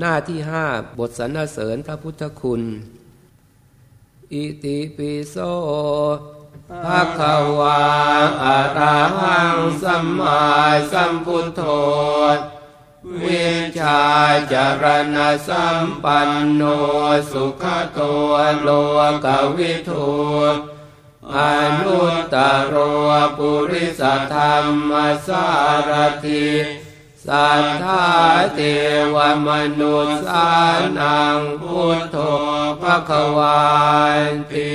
หน้าที่ห้าบทสรรเสริญพระพุทธคุณ อิติปิโสภะคะวาอะระหังสัมมาสัมพุทโธวิชาจารณสัมปันโนสุขตัวโลกวิทูอนุตตรปุริสธรรมสารทิ สัทธาเทวมนุษสานังพุทโธภควานติ